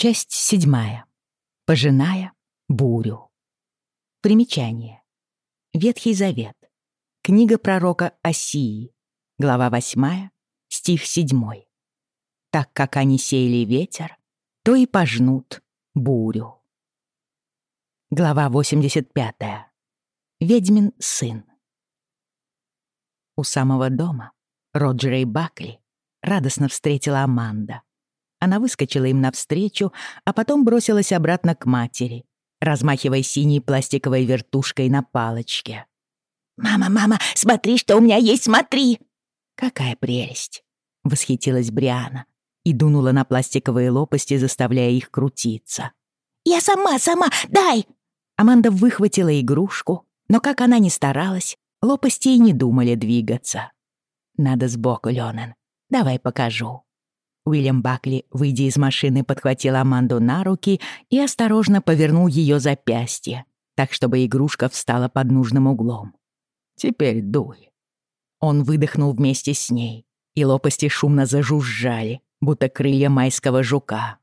Часть седьмая. Пожиная бурю. Примечание. Ветхий Завет. Книга пророка Осии. Глава 8, стих 7. Так как они сеяли ветер, то и пожнут бурю. Глава 85. Ведьмин сын. У самого дома Роджера и Бакли радостно встретила Аманда. Она выскочила им навстречу, а потом бросилась обратно к матери, размахивая синей пластиковой вертушкой на палочке. «Мама, мама, смотри, что у меня есть, смотри!» «Какая прелесть!» — восхитилась Бриана и дунула на пластиковые лопасти, заставляя их крутиться. «Я сама, сама, дай!» Аманда выхватила игрушку, но как она ни старалась, лопасти и не думали двигаться. «Надо сбоку, Лёнен. Давай покажу». Уильям Бакли, выйдя из машины, подхватил Аманду на руки и осторожно повернул ее запястье, так чтобы игрушка встала под нужным углом. «Теперь дуй». Он выдохнул вместе с ней, и лопасти шумно зажужжали, будто крылья майского жука.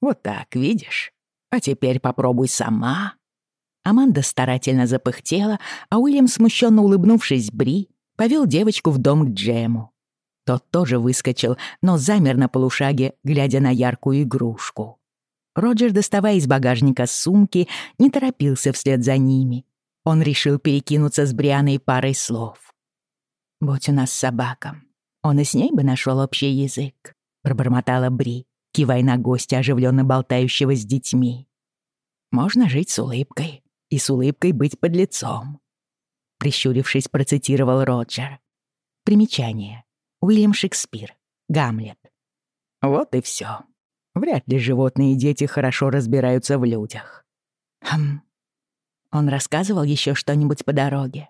«Вот так, видишь? А теперь попробуй сама». Аманда старательно запыхтела, а Уильям, смущенно улыбнувшись Бри, повел девочку в дом к Джему. Тот тоже выскочил, но замер на полушаге, глядя на яркую игрушку. Роджер, доставая из багажника сумки, не торопился вслед за ними. Он решил перекинуться с Брианой парой слов. «Будь у нас собака, он и с ней бы нашел общий язык», — пробормотала Бри, кивая на гостя, оживленно болтающего с детьми. «Можно жить с улыбкой и с улыбкой быть под лицом», — прищурившись, процитировал Роджер. Примечание. Уильям Шекспир. Гамлет. Вот и все. Вряд ли животные и дети хорошо разбираются в людях. Хм. Он рассказывал еще что-нибудь по дороге.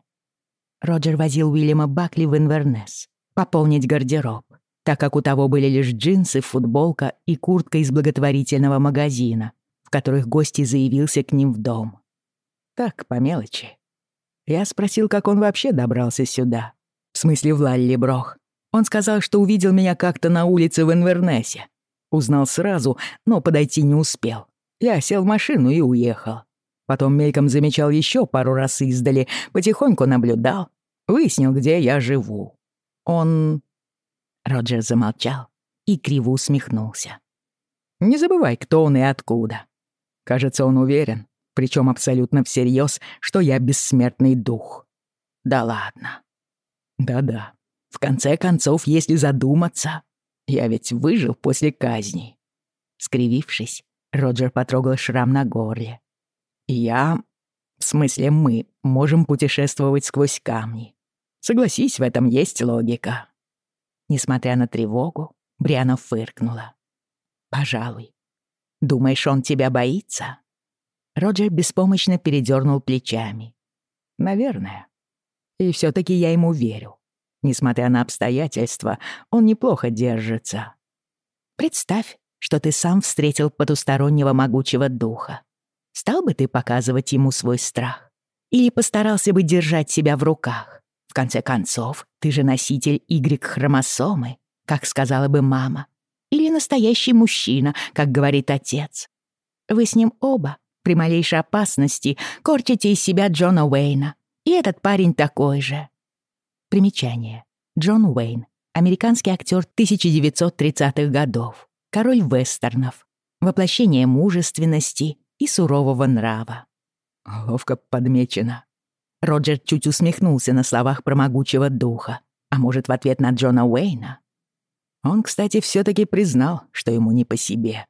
Роджер возил Уильяма Бакли в Инвернес пополнить гардероб, так как у того были лишь джинсы, футболка и куртка из благотворительного магазина, в которых гость заявился к ним в дом. Так, по мелочи. Я спросил, как он вообще добрался сюда. В смысле, в Лалли-Брох. Он сказал, что увидел меня как-то на улице в Инвернесе. Узнал сразу, но подойти не успел. Я сел в машину и уехал. Потом мельком замечал еще пару раз издали, потихоньку наблюдал, выяснил, где я живу. Он... Роджер замолчал и криво усмехнулся. Не забывай, кто он и откуда. Кажется, он уверен, причем абсолютно всерьез, что я бессмертный дух. Да ладно. Да-да. В конце концов, если задуматься, я ведь выжил после казни. Скривившись, Роджер потрогал шрам на горле. Я, в смысле мы, можем путешествовать сквозь камни. Согласись, в этом есть логика. Несмотря на тревогу, Бриана фыркнула. «Пожалуй. Думаешь, он тебя боится?» Роджер беспомощно передернул плечами. «Наверное. И все таки я ему верю. Несмотря на обстоятельства, он неплохо держится. Представь, что ты сам встретил потустороннего могучего духа. Стал бы ты показывать ему свой страх? Или постарался бы держать себя в руках? В конце концов, ты же носитель Y-хромосомы, как сказала бы мама. Или настоящий мужчина, как говорит отец. Вы с ним оба, при малейшей опасности, корчите из себя Джона Уэйна. И этот парень такой же. Примечание. Джон Уэйн. Американский актер 1930-х годов. Король вестернов. Воплощение мужественности и сурового нрава. Ловко подмечено. Роджер чуть усмехнулся на словах про могучего духа. А может, в ответ на Джона Уэйна? Он, кстати, все таки признал, что ему не по себе.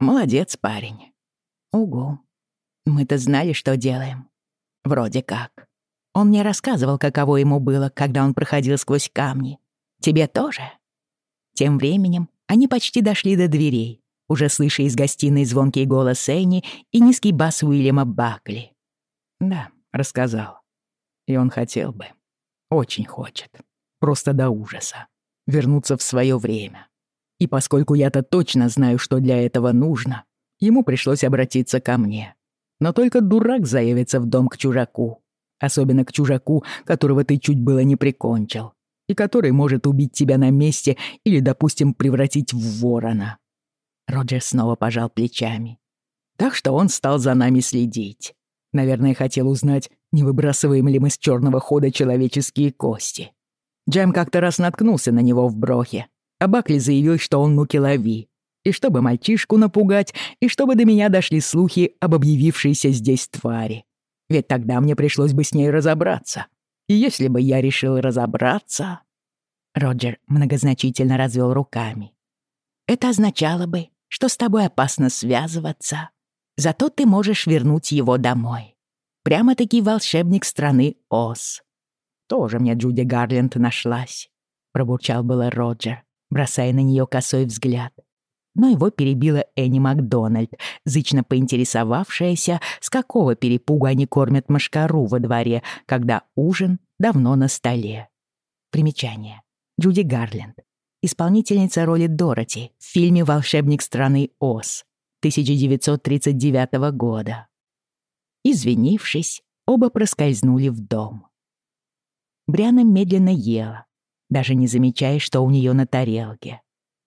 Молодец, парень. Угу. Мы-то знали, что делаем. Вроде как. Он мне рассказывал, каково ему было, когда он проходил сквозь камни. Тебе тоже?» Тем временем они почти дошли до дверей, уже слыша из гостиной звонкий голос Энни и низкий бас Уильяма Бакли. «Да, рассказал. И он хотел бы, очень хочет, просто до ужаса, вернуться в свое время. И поскольку я-то точно знаю, что для этого нужно, ему пришлось обратиться ко мне. Но только дурак заявится в дом к чужаку, особенно к чужаку, которого ты чуть было не прикончил, и который может убить тебя на месте или, допустим, превратить в ворона. Роджер снова пожал плечами. Так что он стал за нами следить. Наверное, хотел узнать, не выбрасываем ли мы с черного хода человеческие кости. Джем как-то раз наткнулся на него в брохе, а Бакли заявил, что он нукелови. И чтобы мальчишку напугать, и чтобы до меня дошли слухи об объявившейся здесь твари. Ведь тогда мне пришлось бы с ней разобраться. И если бы я решил разобраться... Роджер многозначительно развел руками. Это означало бы, что с тобой опасно связываться. Зато ты можешь вернуть его домой. Прямо-таки волшебник страны Оз. Тоже мне Джуди Гарленд нашлась, пробурчал было Роджер, бросая на нее косой взгляд. Но его перебила Энни Макдональд, зычно поинтересовавшаяся, с какого перепугу они кормят машкару во дворе, когда ужин давно на столе. Примечание. Джуди Гарленд. Исполнительница роли Дороти в фильме «Волшебник страны Оз» 1939 года. Извинившись, оба проскользнули в дом. Бриана медленно ела, даже не замечая, что у нее на тарелке.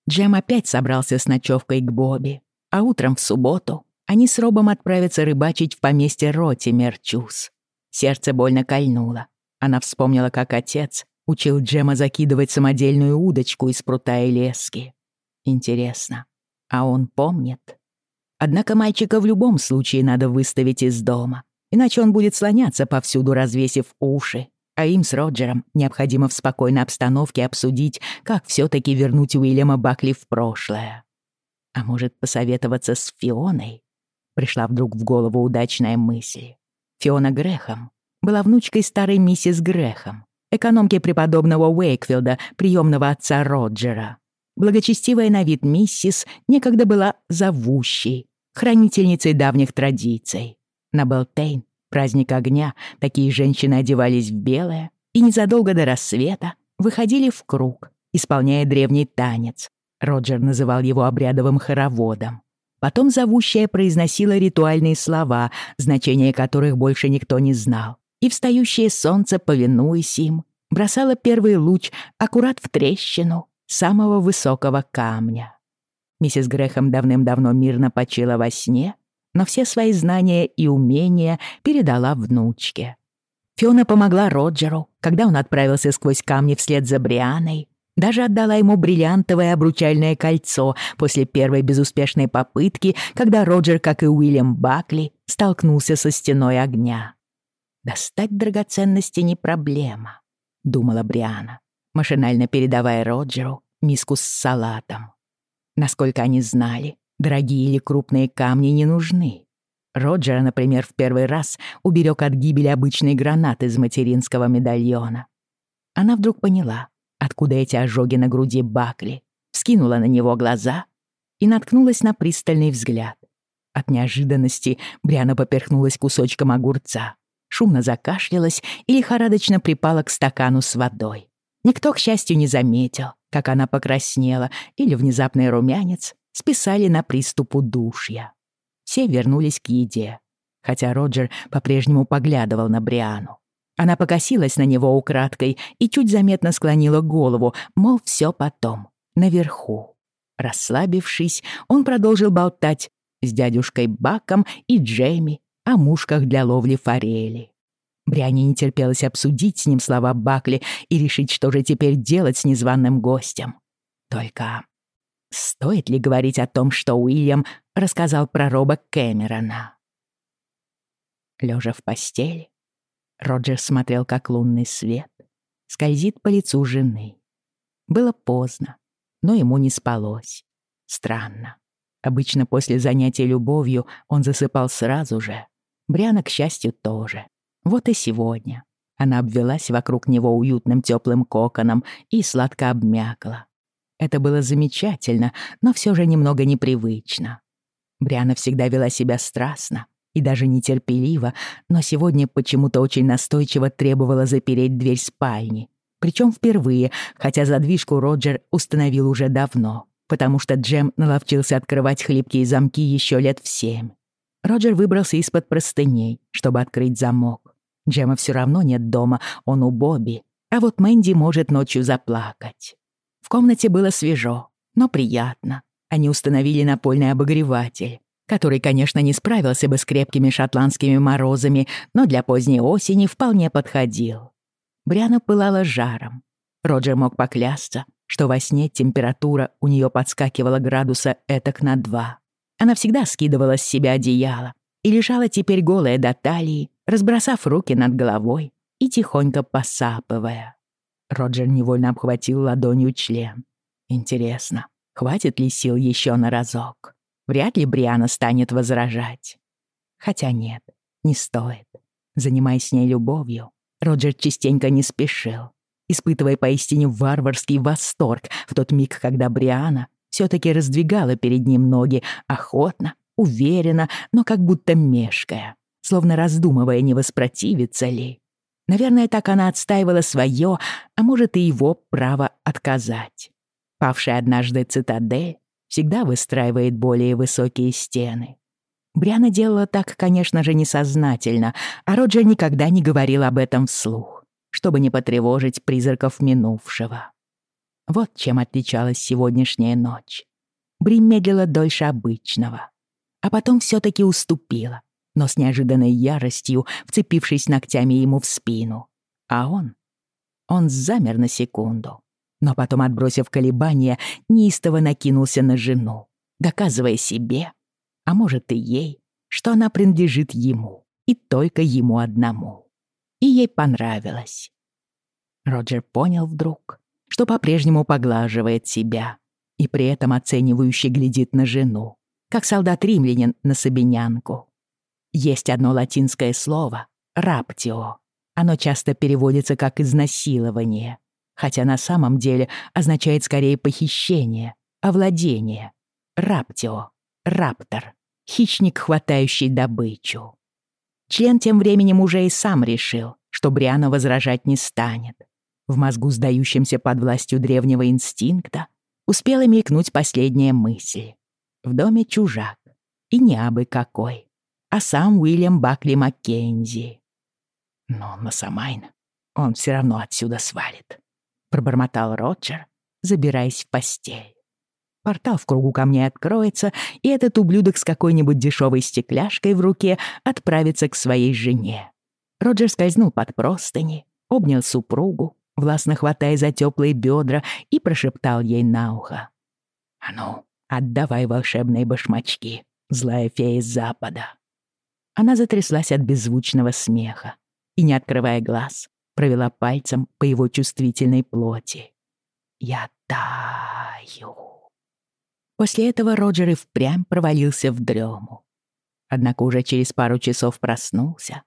Джем опять собрался с ночевкой к Бобби, а утром в субботу они с Робом отправятся рыбачить в поместье Роти Мерчус. Сердце больно кольнуло. Она вспомнила, как отец Учил Джема закидывать самодельную удочку из прута и лески. Интересно, а он помнит? Однако мальчика в любом случае надо выставить из дома, иначе он будет слоняться повсюду, развесив уши. А им с Роджером необходимо в спокойной обстановке обсудить, как все таки вернуть Уильяма Бакли в прошлое. А может, посоветоваться с Фионой? Пришла вдруг в голову удачная мысль. Фиона Грехом была внучкой старой миссис Грехом, экономки преподобного Уэйкфилда, приемного отца Роджера. Благочестивая на вид миссис некогда была зовущей, хранительницей давних традиций. На Белтейн, праздник огня, такие женщины одевались в белое и незадолго до рассвета выходили в круг, исполняя древний танец. Роджер называл его обрядовым хороводом. Потом зовущая произносила ритуальные слова, значения которых больше никто не знал и встающее солнце, повинуясь им, бросало первый луч аккурат в трещину самого высокого камня. Миссис Грехом давным-давно мирно почила во сне, но все свои знания и умения передала внучке. Фиона помогла Роджеру, когда он отправился сквозь камни вслед за Брианой, даже отдала ему бриллиантовое обручальное кольцо после первой безуспешной попытки, когда Роджер, как и Уильям Бакли, столкнулся со стеной огня. Достать драгоценности не проблема, думала Бриана, машинально передавая Роджеру миску с салатом. Насколько они знали, дорогие или крупные камни не нужны. Роджера, например, в первый раз уберег от гибели обычной гранаты из материнского медальона. Она вдруг поняла, откуда эти ожоги на груди Бакли, скинула на него глаза и наткнулась на пристальный взгляд. От неожиданности Бриана поперхнулась кусочком огурца шумно закашлялась и лихорадочно припала к стакану с водой. Никто, к счастью, не заметил, как она покраснела или внезапный румянец списали на приступ удушья. Все вернулись к еде, хотя Роджер по-прежнему поглядывал на Бриану. Она покосилась на него украдкой и чуть заметно склонила голову, мол, все потом, наверху. Расслабившись, он продолжил болтать с дядюшкой Баком и Джейми о мушках для ловли форели. Бриане не терпелось обсудить с ним слова Бакли и решить, что же теперь делать с незваным гостем. Только стоит ли говорить о том, что Уильям рассказал про Роба Кэмерона? Лежа в постели, Роджер смотрел, как лунный свет скользит по лицу жены. Было поздно, но ему не спалось. Странно. Обычно после занятия любовью он засыпал сразу же. Бриана, к счастью, тоже. Вот и сегодня. Она обвелась вокруг него уютным теплым коконом и сладко обмякла. Это было замечательно, но все же немного непривычно. Бриана всегда вела себя страстно и даже нетерпеливо, но сегодня почему-то очень настойчиво требовала запереть дверь спальни. Причем впервые, хотя задвижку Роджер установил уже давно, потому что Джем наловчился открывать хлипкие замки еще лет в семь. Роджер выбрался из-под простыней, чтобы открыть замок. Джема все равно нет дома, он у Бобби, а вот Мэнди может ночью заплакать. В комнате было свежо, но приятно, они установили напольный обогреватель, который, конечно, не справился бы с крепкими шотландскими морозами, но для поздней осени вполне подходил. Бриана пылала жаром. Роджер мог поклясться, что во сне температура у нее подскакивала градуса этак на два. Она всегда скидывала с себя одеяло и лежала теперь голая до талии, разбросав руки над головой и тихонько посапывая. Роджер невольно обхватил ладонью член. Интересно, хватит ли сил еще на разок? Вряд ли Бриана станет возражать. Хотя нет, не стоит. Занимаясь с ней любовью, Роджер частенько не спешил, испытывая поистине варварский восторг в тот миг, когда Бриана все-таки раздвигала перед ним ноги охотно, уверенно, но как будто мешкая, словно раздумывая, не воспротивиться ли. Наверное, так она отстаивала свое, а может и его право отказать. Павшая однажды цитадель всегда выстраивает более высокие стены. Бриана делала так, конечно же, несознательно, а Роджер никогда не говорил об этом вслух, чтобы не потревожить призраков минувшего. Вот чем отличалась сегодняшняя ночь. Бри медлила дольше обычного, а потом все таки уступила, но с неожиданной яростью, вцепившись ногтями ему в спину. А он? Он замер на секунду, но потом, отбросив колебания, неистово накинулся на жену, доказывая себе, а может и ей, что она принадлежит ему, и только ему одному. И ей понравилось. Роджер понял вдруг, что по-прежнему поглаживает себя и при этом оценивающе глядит на жену, как солдат-римлянин на собинянку. Есть одно латинское слово — «раптио». Оно часто переводится как «изнасилование», хотя на самом деле означает скорее похищение, овладение. Раптио, раптор, хищник, хватающий добычу. Член тем временем уже и сам решил, что Бриана возражать не станет. В мозгу, сдающемся под властью древнего инстинкта, успела мелькнуть последняя мысль. В доме чужак. И не абы какой а сам Уильям Бакли Маккензи. Но на Самайн он все равно отсюда свалит, пробормотал Роджер, забираясь в постель. Портал в кругу камней откроется, и этот ублюдок с какой-нибудь дешевой стекляшкой в руке отправится к своей жене. Роджер скользнул под простыни, обнял супругу, властно хватая за теплые бедра, и прошептал ей на ухо. «А ну, отдавай волшебные башмачки, злая фея запада». Она затряслась от беззвучного смеха и, не открывая глаз, провела пальцем по его чувствительной плоти. «Я таю». После этого Роджер и впрямь провалился в дрему. Однако уже через пару часов проснулся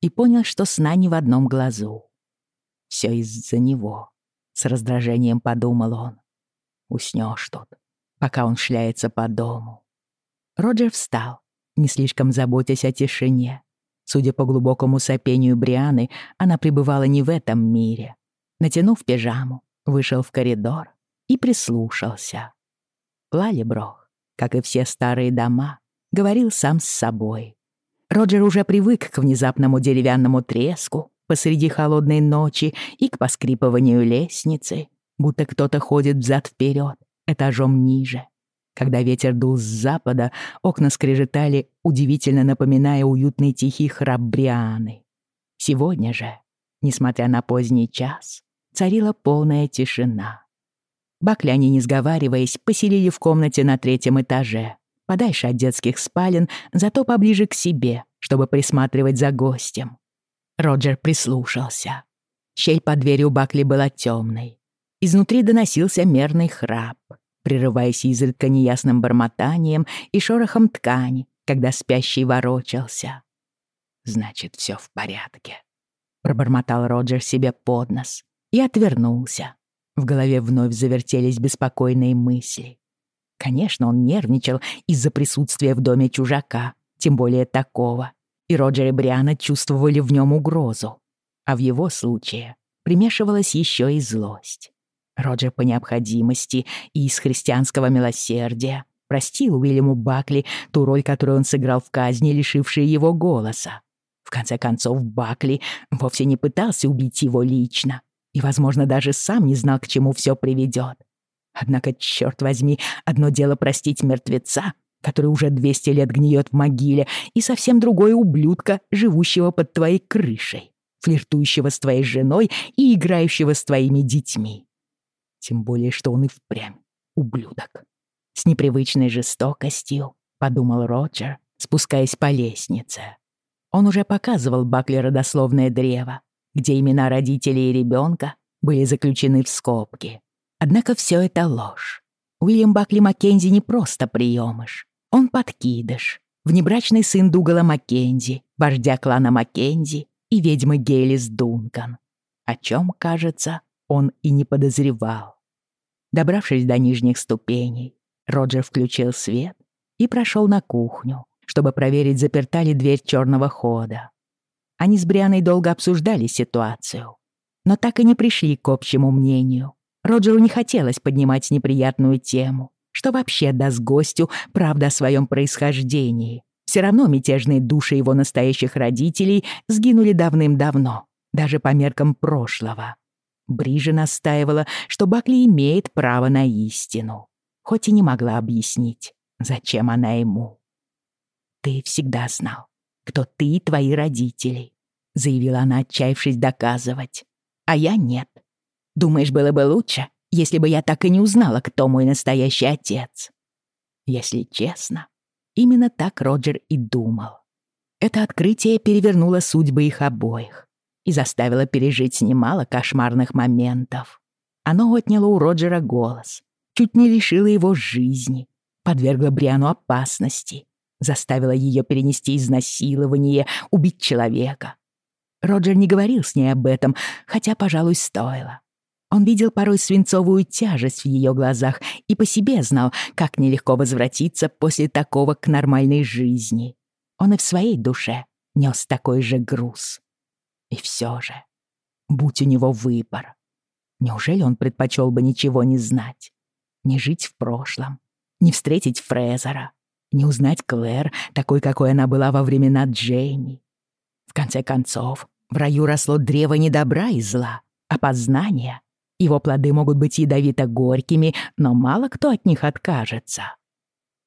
и понял, что сна не в одном глазу. Все из-за него, с раздражением подумал он. Уснешь тут, пока он шляется по дому. Роджер встал не слишком заботясь о тишине. Судя по глубокому сопению Брианы, она пребывала не в этом мире. Натянув пижаму, вышел в коридор и прислушался. Лалиброх, как и все старые дома, говорил сам с собой. Роджер уже привык к внезапному деревянному треску посреди холодной ночи и к поскрипыванию лестницы, будто кто-то ходит взад-вперед, этажом ниже. Когда ветер дул с запада, окна скрежетали, удивительно напоминая уютный тихий храп Брианы. Сегодня же, несмотря на поздний час, царила полная тишина. Бакляне, не сговариваясь, поселили в комнате на третьем этаже, подальше от детских спален, зато поближе к себе, чтобы присматривать за гостем. Роджер прислушался. Щель под дверью Бакли была темной. Изнутри доносился мерный храп прерываясь изредка неясным бормотанием и шорохом ткани, когда спящий ворочался. «Значит, все в порядке», — пробормотал Роджер себе под нос и отвернулся. В голове вновь завертелись беспокойные мысли. Конечно, он нервничал из-за присутствия в доме чужака, тем более такого, и Роджер и Бриана чувствовали в нем угрозу. А в его случае примешивалась еще и злость. Роджер по необходимости и из христианского милосердия простил Уильяму Бакли ту роль, которую он сыграл в казни, лишившей его голоса. В конце концов, Бакли вовсе не пытался убить его лично и, возможно, даже сам не знал, к чему все приведет. Однако, черт возьми, одно дело простить мертвеца, который уже 200 лет гниет в могиле, и совсем другое ублюдка, живущего под твоей крышей, флиртующего с твоей женой и играющего с твоими детьми. Тем более, что он и впрямь ублюдок. С непривычной жестокостью, подумал Роджер, спускаясь по лестнице. Он уже показывал Бакли родословное древо, где имена родителей и ребенка были заключены в скобки. Однако все это ложь. Уильям Бакли Маккензи не просто приемыш. Он подкидыш, внебрачный сын Дугала Маккензи, вождя клана Маккензи и ведьмы Гейлис Дункан, о чем, кажется, он и не подозревал. Добравшись до нижних ступеней, Роджер включил свет и прошел на кухню, чтобы проверить, заперта ли дверь черного хода. Они с Брианой долго обсуждали ситуацию, но так и не пришли к общему мнению. Роджеру не хотелось поднимать неприятную тему, что вообще даст гостю правда о своем происхождении. Все равно мятежные души его настоящих родителей сгинули давным-давно, даже по меркам прошлого. Брижа настаивала, что Бакли имеет право на истину, хоть и не могла объяснить, зачем она ему. «Ты всегда знал, кто ты и твои родители», — заявила она, отчаявшись доказывать. «А я нет. Думаешь, было бы лучше, если бы я так и не узнала, кто мой настоящий отец?» Если честно, именно так Роджер и думал. Это открытие перевернуло судьбы их обоих и заставило пережить немало кошмарных моментов. Оно отняло у Роджера голос, чуть не лишило его жизни, подвергло Бриану опасности, заставило ее перенести изнасилование, убить человека. Роджер не говорил с ней об этом, хотя, пожалуй, стоило. Он видел порой свинцовую тяжесть в ее глазах и по себе знал, как нелегко возвратиться после такого к нормальной жизни. Он и в своей душе нес такой же груз. И все же, будь у него выбор, неужели он предпочел бы ничего не знать, не жить в прошлом, не встретить Фрезера, не узнать Клэр, такой, какой она была во времена Джейми? В конце концов, в раю росло древо не добра и зла, а познания. Его плоды могут быть ядовито-горькими, но мало кто от них откажется.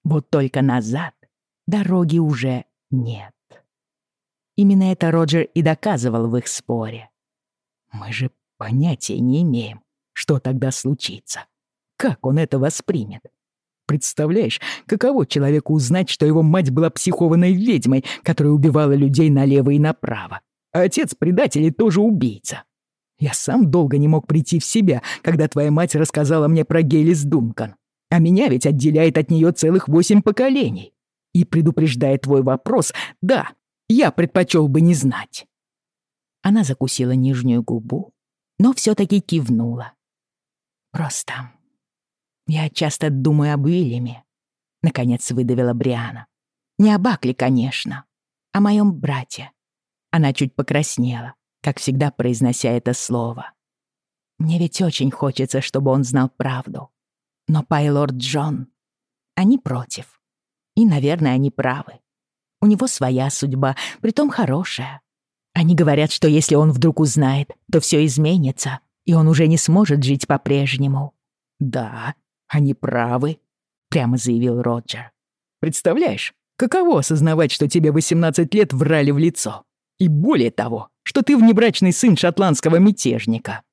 Вот только назад дороги уже нет. Именно это Роджер и доказывал в их споре. Мы же понятия не имеем, что тогда случится. Как он это воспримет? Представляешь, каково человеку узнать, что его мать была психованной ведьмой, которая убивала людей налево и направо, а отец предателей тоже убийца. Я сам долго не мог прийти в себя, когда твоя мать рассказала мне про Гейлис Дункан. А меня ведь отделяет от нее целых восемь поколений. И предупреждая твой вопрос, да, я предпочел бы не знать. Она закусила нижнюю губу, но все-таки кивнула. Просто я часто думаю об Уильяме, наконец выдавила Бриана. Не об Акле, конечно, а о моем брате. Она чуть покраснела, как всегда произнося это слово. Мне ведь очень хочется, чтобы он знал правду. Но Пайлорд Джон, они против. И, наверное, они правы. У него своя судьба, притом хорошая. Они говорят, что если он вдруг узнает, то все изменится, и он уже не сможет жить по-прежнему. Да, они правы, прямо заявил Роджер. Представляешь, каково осознавать, что тебе 18 лет врали в лицо? И более того, что ты внебрачный сын шотландского мятежника.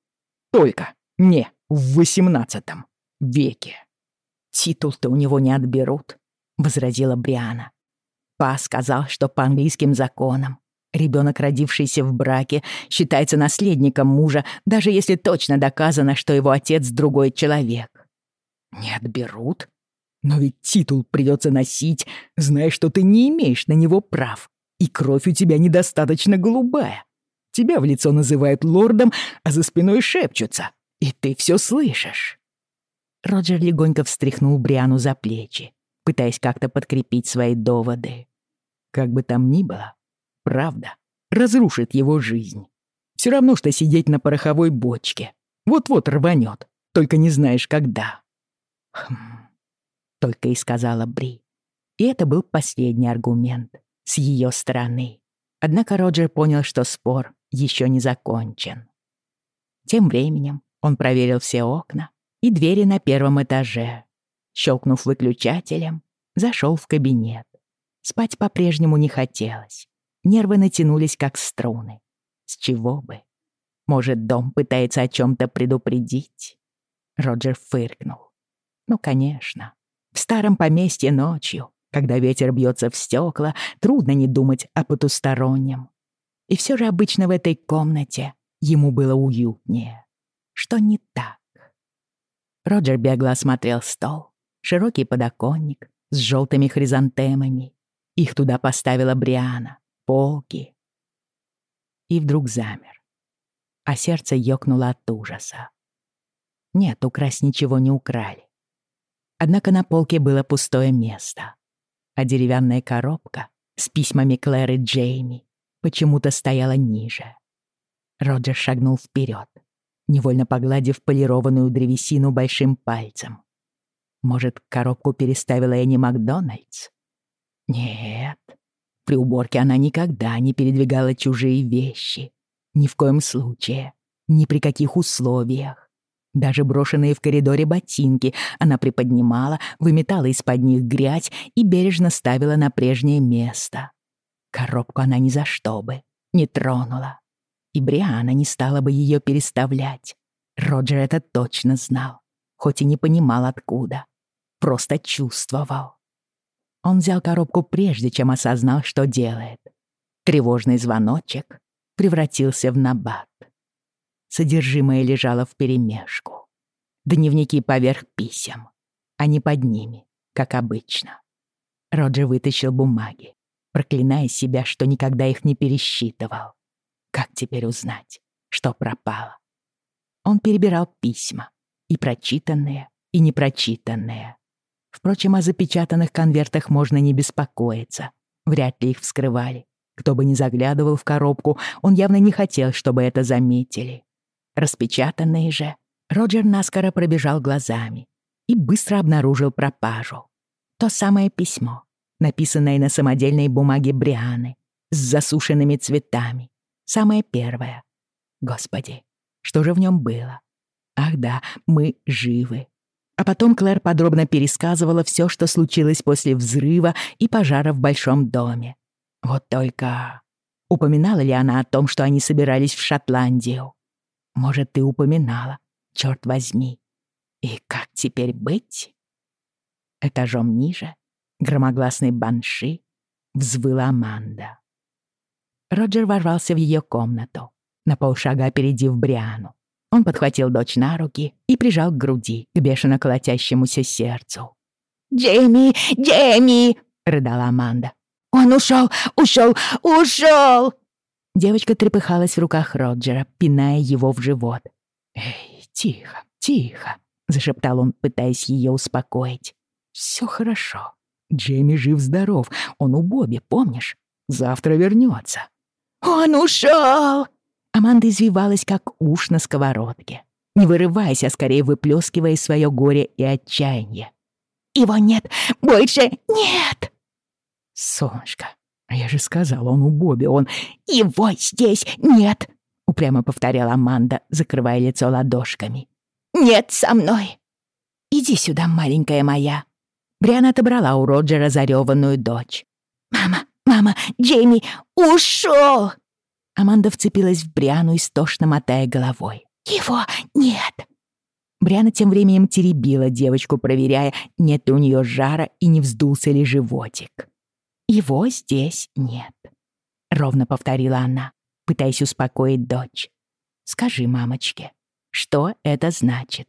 Только не в 18 веке. Титул-то у него не отберут, возразила Бриана. Па сказал, что по английским законам ребенок, родившийся в браке, считается наследником мужа, даже если точно доказано, что его отец другой человек. Не отберут? Но ведь титул придется носить, зная, что ты не имеешь на него прав, и кровь у тебя недостаточно голубая. Тебя в лицо называют лордом, а за спиной шепчутся, и ты все слышишь. Роджер легонько встряхнул Бриану за плечи, пытаясь как-то подкрепить свои доводы. Как бы там ни было, правда разрушит его жизнь. Все равно, что сидеть на пороховой бочке. Вот-вот рванет, только не знаешь, когда. Хм, только и сказала Бри. И это был последний аргумент с ее стороны. Однако Роджер понял, что спор еще не закончен. Тем временем он проверил все окна и двери на первом этаже. Щелкнув выключателем, зашел в кабинет. Спать по-прежнему не хотелось. Нервы натянулись, как струны. С чего бы? Может, дом пытается о чем-то предупредить? Роджер фыркнул. Ну, конечно. В старом поместье ночью, когда ветер бьется в стекла, трудно не думать о потустороннем. И все же обычно в этой комнате ему было уютнее. Что не так? Роджер бегло осмотрел стол, широкий подоконник с желтыми хризантемами. Их туда поставила Бриана, полки. И вдруг замер. А сердце ёкнуло от ужаса. Нет, украсть ничего не украли. Однако на полке было пустое место, а деревянная коробка с письмами Клэр и Джейми почему-то стояла ниже. Роджер шагнул вперед, невольно погладив полированную древесину большим пальцем. Может, коробку переставила Энни Макдональдс? Нет, при уборке она никогда не передвигала чужие вещи. Ни в коем случае, ни при каких условиях. Даже брошенные в коридоре ботинки она приподнимала, выметала из-под них грязь и бережно ставила на прежнее место. Коробку она ни за что бы не тронула. И Бриана не стала бы ее переставлять. Роджер это точно знал, хоть и не понимал откуда. Просто чувствовал. Он взял коробку прежде, чем осознал, что делает. Тревожный звоночек превратился в набат. Содержимое лежало вперемешку. Дневники поверх писем, а не под ними, как обычно. Роджер вытащил бумаги, проклиная себя, что никогда их не пересчитывал. Как теперь узнать, что пропало? Он перебирал письма, и прочитанные, и непрочитанные. Впрочем, о запечатанных конвертах можно не беспокоиться. Вряд ли их вскрывали. Кто бы ни заглядывал в коробку, он явно не хотел, чтобы это заметили. Распечатанные же, Роджер наскоро пробежал глазами и быстро обнаружил пропажу. То самое письмо, написанное на самодельной бумаге Брианы, с засушенными цветами. Самое первое. Господи, что же в нем было? Ах да, мы живы. А потом Клэр подробно пересказывала все, что случилось после взрыва и пожара в большом доме. Вот только... Упоминала ли она о том, что они собирались в Шотландию? Может, ты упоминала, черт возьми. И как теперь быть? Этажом ниже, громогласной банши, взвыла Аманда. Роджер ворвался в ее комнату, на полшага опередив Бриану. Он подхватил дочь на руки и прижал к груди, к бешено колотящемуся сердцу. «Джейми! Джейми!» — рыдала Аманда. «Он ушел! Ушел! Ушел!» Девочка трепыхалась в руках Роджера, пиная его в живот. «Эй, тихо, тихо!» — зашептал он, пытаясь ее успокоить. «Все хорошо. Джейми жив-здоров. Он у Бобби, помнишь? Завтра вернется. «Он ушел!» Аманда извивалась, как уж на сковородке, не вырываясь, а скорее выплескивая свое горе и отчаяние. «Его нет! Больше нет!» «Солнышко, я же сказал, он у Бобби, он...» «Его здесь нет!» — упрямо повторяла Аманда, закрывая лицо ладошками. «Нет со мной!» «Иди сюда, маленькая моя!» Бриан отобрала у Роджера зареванную дочь. «Мама, мама, Джейми ушел!» Аманда вцепилась в Бриану, истошно мотая головой. «Его нет!» Бриана тем временем теребила девочку, проверяя, нет ли у нее жара и не вздулся ли животик. «Его здесь нет», — ровно повторила она, пытаясь успокоить дочь. «Скажи мамочке, что это значит?»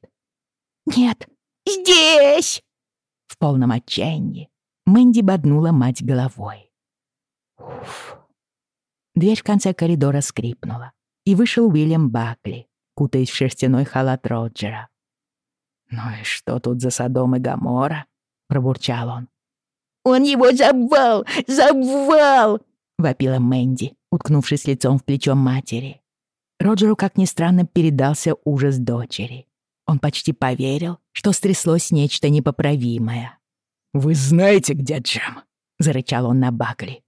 «Нет, здесь!» В полном отчаянии Мэнди боднула мать головой. Уф. Дверь в конце коридора скрипнула, и вышел Уильям Бакли, кутаясь в шерстяной халат Роджера. «Ну и что тут за Содом и Гамора?» — пробурчал он. «Он его забвал! Забвал!» — вопила Мэнди, уткнувшись лицом в плечо матери. Роджеру, как ни странно, передался ужас дочери. Он почти поверил, что стряслось нечто непоправимое. «Вы знаете, где Джем?» — зарычал он на Бакли.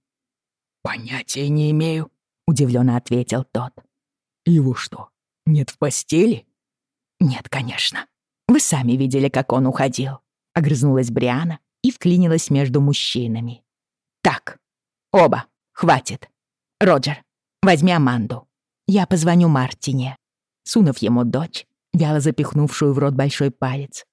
«Понятия не имею», — удивленно ответил тот. «Его что, нет в постели?» «Нет, конечно. Вы сами видели, как он уходил. Огрызнулась Бриана и вклинилась между мужчинами. Так, оба, хватит. Роджер, возьми Аманду. Я позвоню Мартине. Сунув ему дочь, вяло запихнувшую в рот большой палец,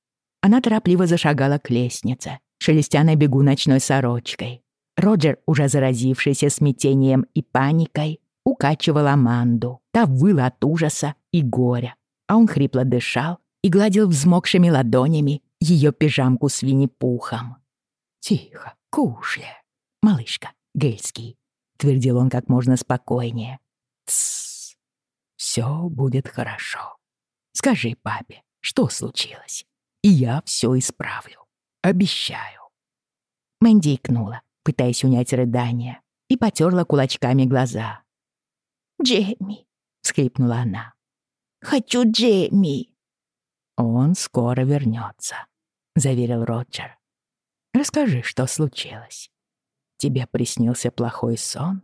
она торопливо зашагала к лестнице, шелестя на бегу ночной сорочкой. Роджер, уже заразившийся смятением и паникой, укачивал Аманду. Та выла от ужаса и горя, а он хрипло дышал и гладил взмокшими ладонями ее пижамку с винни-пухом. «Тихо, кушля, малышка, гельский», — твердил он как можно спокойнее. «Тссс, все будет хорошо. Скажи папе, что случилось, и я все исправлю. Обещаю». Мэнди икнула, пытаясь унять рыдание, и потерла кулачками глаза. «Джейми», — всхлипнула она. «Хочу Джейми». «Он скоро вернется», — заверил Роджер. «Расскажи, что случилось. Тебе приснился плохой сон?»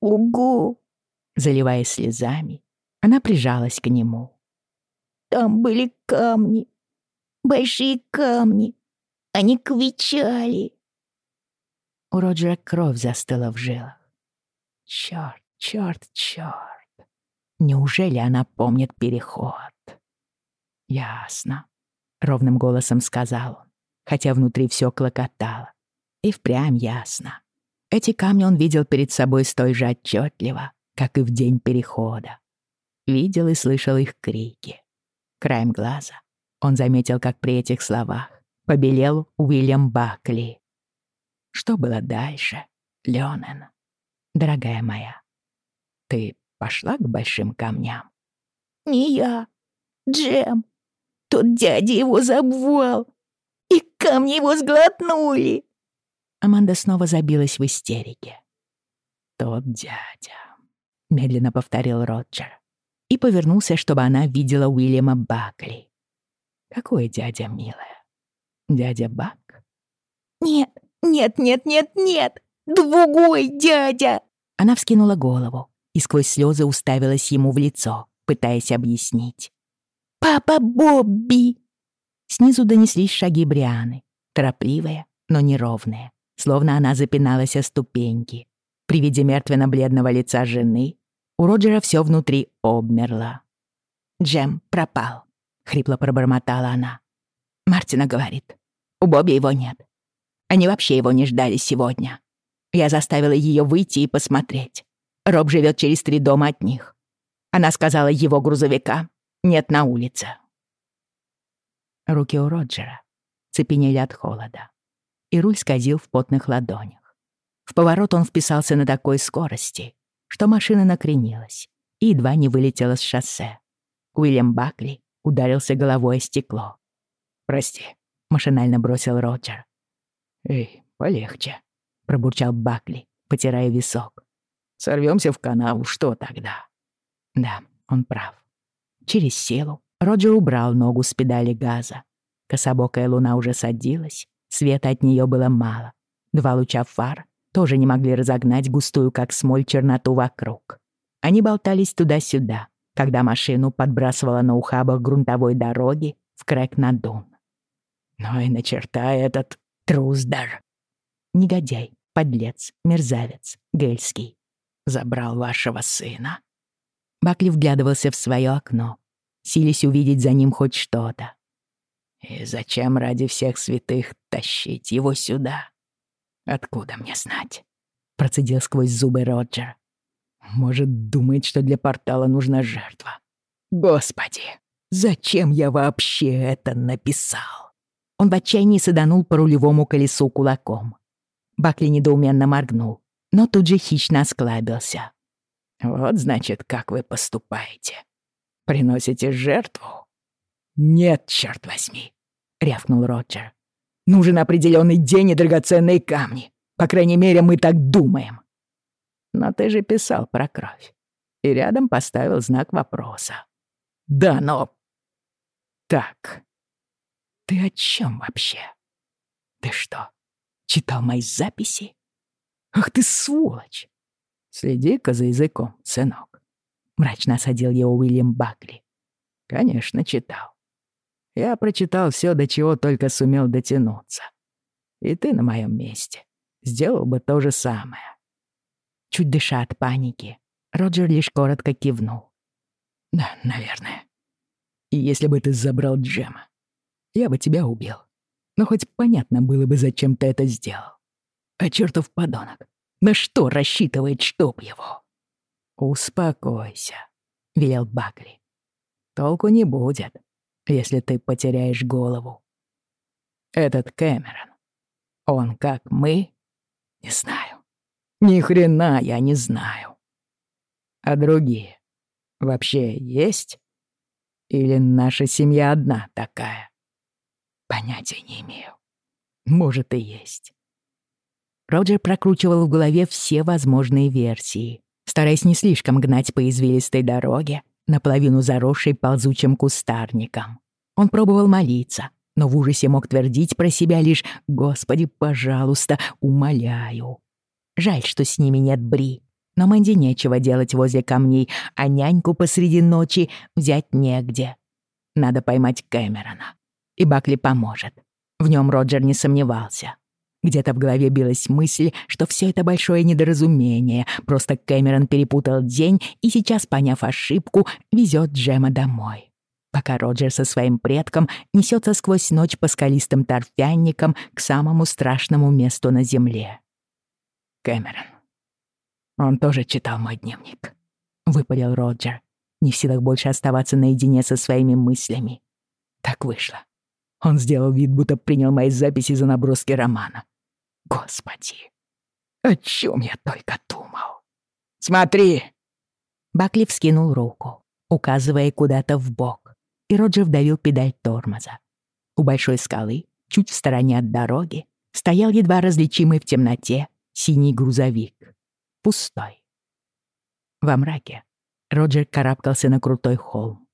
«Угу», Заливаясь слезами, она прижалась к нему. «Там были камни, большие камни. Они кричали». У Роджера кровь застыла в жилах. Чёрт, чёрт, чёрт. Неужели она помнит переход? Ясно, ровным голосом сказал он, хотя внутри всё клокотало. И впрямь ясно. Эти камни он видел перед собой столь же отчётливо, как и в день перехода. Видел и слышал их крики. Краем глаза он заметил, как при этих словах побелел Уильям Бакли. Что было дальше, Лёнен? Дорогая моя, ты пошла к большим камням? «Не я, Джем. Тот дядя его забвал, и камни его сглотнули». Аманда снова забилась в истерике. «Тот дядя», — медленно повторил Роджер и повернулся, чтобы она видела Уильяма Бакли. «Какой дядя, милая? Дядя Бак?» «Нет, нет, нет, нет! Другой дядя!» Она вскинула голову и сквозь слезы уставилась ему в лицо, пытаясь объяснить. «Папа Бобби!» Снизу донеслись шаги Брианы, торопливые, но неровные, словно она запиналась о ступеньки. При виде мертвенно-бледного лица жены у Роджера все внутри обмерло. «Джем пропал», — хрипло пробормотала она. «Мартина говорит, у Бобби его нет. Они вообще его не ждали сегодня. Я заставила ее выйти и посмотреть. Роб живет через три дома от них. Она сказала, его грузовика нет на улице. Руки у Роджера цепенели от холода, и руль скользил в потных ладонях. В поворот он вписался на такой скорости, что машина накренилась и едва не вылетела с шоссе. Уильям Бакли ударился головой о стекло. «Прости», — машинально бросил Роджер. «Эй, полегче», — пробурчал Бакли, потирая висок. Сорвемся в канаву, что тогда?» Да, он прав. Через силу Роджер убрал ногу с педали газа. Кособокая луна уже садилась, света от нее было мало. Два луча фар тоже не могли разогнать густую, как смоль, черноту вокруг. Они болтались туда-сюда, когда машину подбрасывала на ухабах грунтовой дороги в крэк на Дун. «Ну и на черта этот Труздар!» Негодяй, подлец, мерзавец, гельский забрал вашего сына». Бакли вглядывался в свое окно, силясь увидеть за ним хоть что-то. «И зачем ради всех святых тащить его сюда? Откуда мне знать?» — процедил сквозь зубы Роджер. «Может, думает, что для портала нужна жертва. Господи, зачем я вообще это написал?» Он в отчаянии саданул по рулевому колесу кулаком. Бакли недоуменно моргнул но тут же хищно осклабился. «Вот, значит, как вы поступаете. Приносите жертву?» «Нет, черт возьми», — рявкнул Роджер. «Нужен определенный день и драгоценные камни. По крайней мере, мы так думаем». «Но ты же писал про кровь. И рядом поставил знак вопроса». «Да, но...» «Так, ты о чем вообще? Ты что, читал мои записи?» Ах ты сволочь! Следи-ка за языком, сынок. Мрачно осадил его Уильям Бакли. Конечно, читал. Я прочитал все, до чего только сумел дотянуться. И ты на моем месте сделал бы то же самое. Чуть дыша от паники, Роджер лишь коротко кивнул. Да, наверное. И если бы ты забрал Джема, я бы тебя убил. Но хоть понятно было бы, зачем ты это сделал. А чертов подонок, на что рассчитывает, чтоб его? Успокойся, — велел Бакли. Толку не будет, если ты потеряешь голову. Этот Кэмерон, он как мы? Не знаю. Ни хрена я не знаю. А другие вообще есть? Или наша семья одна такая? Понятия не имею. Может и есть. Роджер прокручивал в голове все возможные версии, стараясь не слишком гнать по извилистой дороге, наполовину заросшей ползучим кустарником. Он пробовал молиться, но в ужасе мог твердить про себя лишь «Господи, пожалуйста, умоляю». Жаль, что с ними нет Бри, но Мэнди нечего делать возле камней, а няньку посреди ночи взять негде. Надо поймать Кэмерона. И Бакли поможет. В нем Роджер не сомневался. Где-то в голове билась мысль, что все это большое недоразумение, просто Кэмерон перепутал день и сейчас, поняв ошибку, везет Джема домой. Пока Роджер со своим предком несется сквозь ночь по скалистым торфянникам к самому страшному месту на земле. Кэмерон. Он тоже читал мой дневник. Выпалил Роджер, не в силах больше оставаться наедине со своими мыслями. Так вышло. Он сделал вид, будто принял мои записи за наброски романа. Господи, о чем я только думал. Смотри!» Бакли вскинул руку, указывая куда-то в бок, и Роджер вдавил педаль тормоза. У большой скалы, чуть в стороне от дороги, стоял едва различимый в темноте синий грузовик. Пустой. Во мраке Роджер карабкался на крутой холм.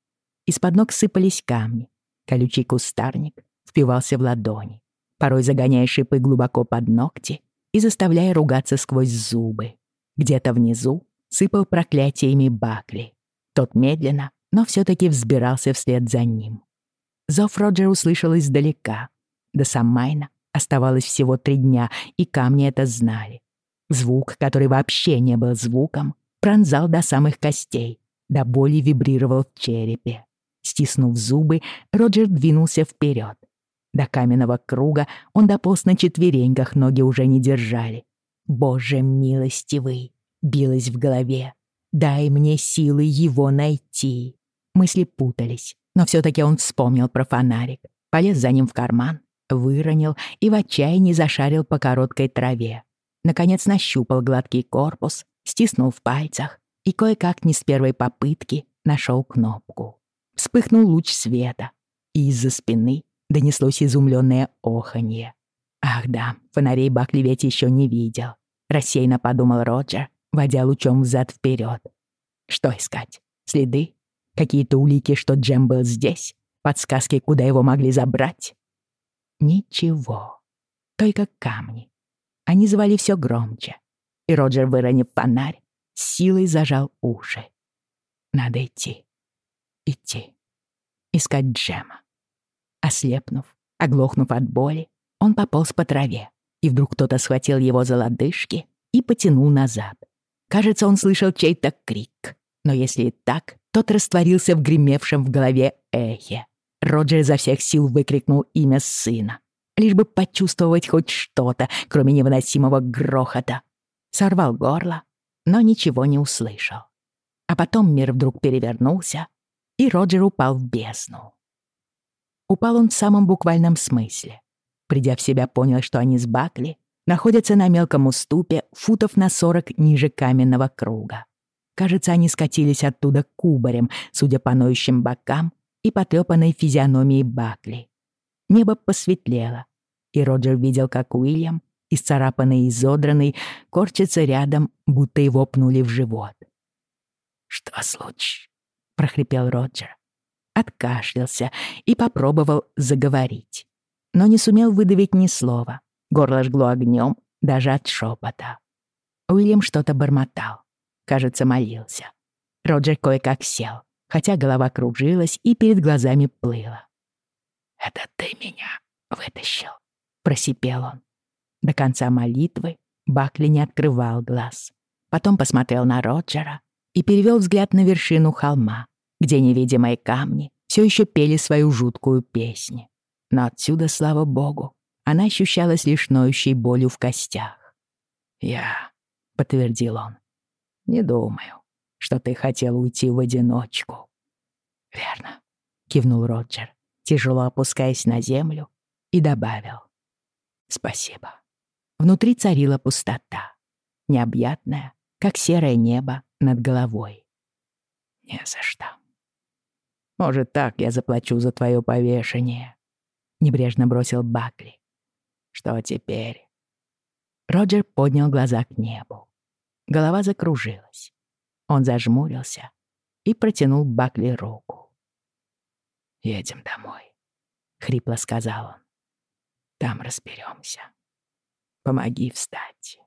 Из-под ног сыпались камни. Колючий кустарник впивался в ладони порой загоняя шипы глубоко под ногти и заставляя ругаться сквозь зубы. Где-то внизу сыпал проклятиями Бакли. Тот медленно, но все таки взбирался вслед за ним. Зов Роджер услышал издалека. До Самайна оставалось всего три дня, и камни это знали. Звук, который вообще не был звуком, пронзал до самых костей, до боли вибрировал в черепе. Стиснув зубы, Роджер двинулся вперед. До каменного круга он дополз на четвереньках, ноги уже не держали. «Боже милостивый!» — билось в голове. «Дай мне силы его найти!» Мысли путались, но все таки он вспомнил про фонарик, полез за ним в карман, выронил и в отчаянии зашарил по короткой траве. Наконец нащупал гладкий корпус, стиснул в пальцах и кое-как не с первой попытки нашел кнопку. Вспыхнул луч света, и из-за спины донеслось изумленное оханье. «Ах да, фонарей Бакли ведь еще не видел», — рассеянно подумал Роджер, водя лучом взад вперед. «Что искать? Следы? Какие-то улики, что Джем был здесь? Подсказки, куда его могли забрать?» Ничего. Только камни. Они звали все громче. И Роджер, выронив фонарь, силой зажал уши. Надо идти. Идти. Искать Джема. Ослепнув, оглохнув от боли, он пополз по траве, и вдруг кто-то схватил его за лодыжки и потянул назад. Кажется, он слышал чей-то крик, но если и так, тот растворился в гремевшем в голове эхе. Роджер изо всех сил выкрикнул имя сына, лишь бы почувствовать хоть что-то, кроме невыносимого грохота. Сорвал горло, но ничего не услышал. А потом мир вдруг перевернулся, и Роджер упал в бездну. Упал он в самом буквальном смысле. Придя в себя, понял, что они с Бакли находятся на мелком уступе футов на сорок ниже каменного круга. Кажется, они скатились оттуда кубарем, судя по ноющим бокам и потрёпанной физиономии Бакли. Небо посветлело, и Роджер видел, как Уильям, исцарапанный и изодранный, корчится рядом, будто его пнули в живот. «Что случай?» — прохрипел Роджер откашлялся и попробовал заговорить. Но не сумел выдавить ни слова. Горло жгло огнем даже от шепота. Уильям что-то бормотал. Кажется, молился. Роджер кое-как сел, хотя голова кружилась и перед глазами плыла. «Это ты меня вытащил», — просипел он. До конца молитвы Бакли не открывал глаз. Потом посмотрел на Роджера и перевел взгляд на вершину холма, где невидимые камни все еще пели свою жуткую песню. Но отсюда, слава богу, она ощущалась лишь ноющей болью в костях. «Я», — подтвердил он, — «не думаю, что ты хотел уйти в одиночку». «Верно», — кивнул Роджер, тяжело опускаясь на землю, и добавил. «Спасибо». Внутри царила пустота, необъятная, как серое небо над головой. «Не за что. Может, так я заплачу за твое повешение», — небрежно бросил Бакли. «Что теперь?» Роджер поднял глаза к небу. Голова закружилась. Он зажмурился и протянул Бакли руку. «Едем домой», — хрипло сказал он. «Там разберемся. Помоги встать».